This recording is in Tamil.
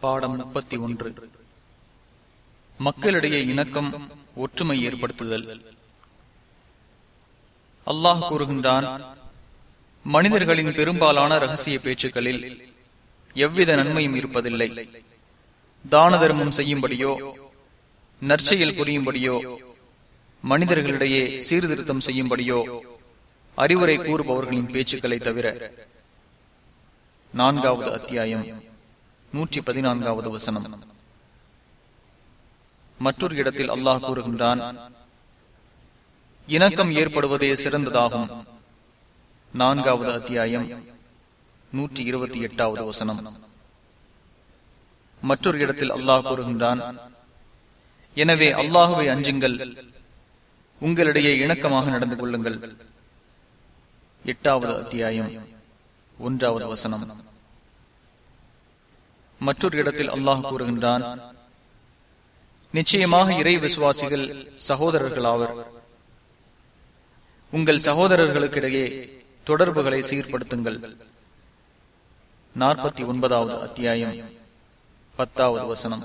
பாடம் முப்பத்தி ஒன்று. மக்களிடையே இணக்கம் ஒற்றுமை ஏற்படுத்துதல். அல்லாஹ் கூறுகின்றான் மனிதர்களின் பெரும்பாலான ரகசிய பேச்சுக்களில் எவ்வித நன்மையும் இருப்பதில்லை. தான தர்மம் செய்யும்படியோ நற்செயல் புரியும்படியோ மனிதர்களிடையே சீர்திருத்தம் செய்யும்படியோ அறிவுரை கூறுபவர்களின் பேச்சுக்களை தவிர நான்காவது அத்தியாயம். நூற்றி பதினான்காவது வசனம். மற்றொரு இடத்தில் அல்லாஹ் கூறுகின்றான் இணக்கம் ஏற்படுவதே சிறந்ததாகும். நான்காவது அத்தியாயம் நூற்றி இருபத்தி எட்டாவது வசனம். மற்றொரு இடத்தில் அல்லாஹ் கூறுகின்றான் எனவே அல்லாஹுவை அஞ்சுங்கள் உங்களிடையே இணக்கமாக நடந்து கொள்ளுங்கள். எட்டாவது அத்தியாயம் ஒன்றாவது வசனம். மற்றொரு இடத்தில் அல்லாஹ் கூறுகின்றான் நிச்சயமாக இறை விசுவாசிகள் சகோதரர்களாவர். உங்கள் சகோதரர்களுக்கிடையே தொடர்புகளை சீர்படுத்துங்கள். நாற்பத்தி ஒன்பதாவது அத்தியாயம் பத்தாவது வசனம்.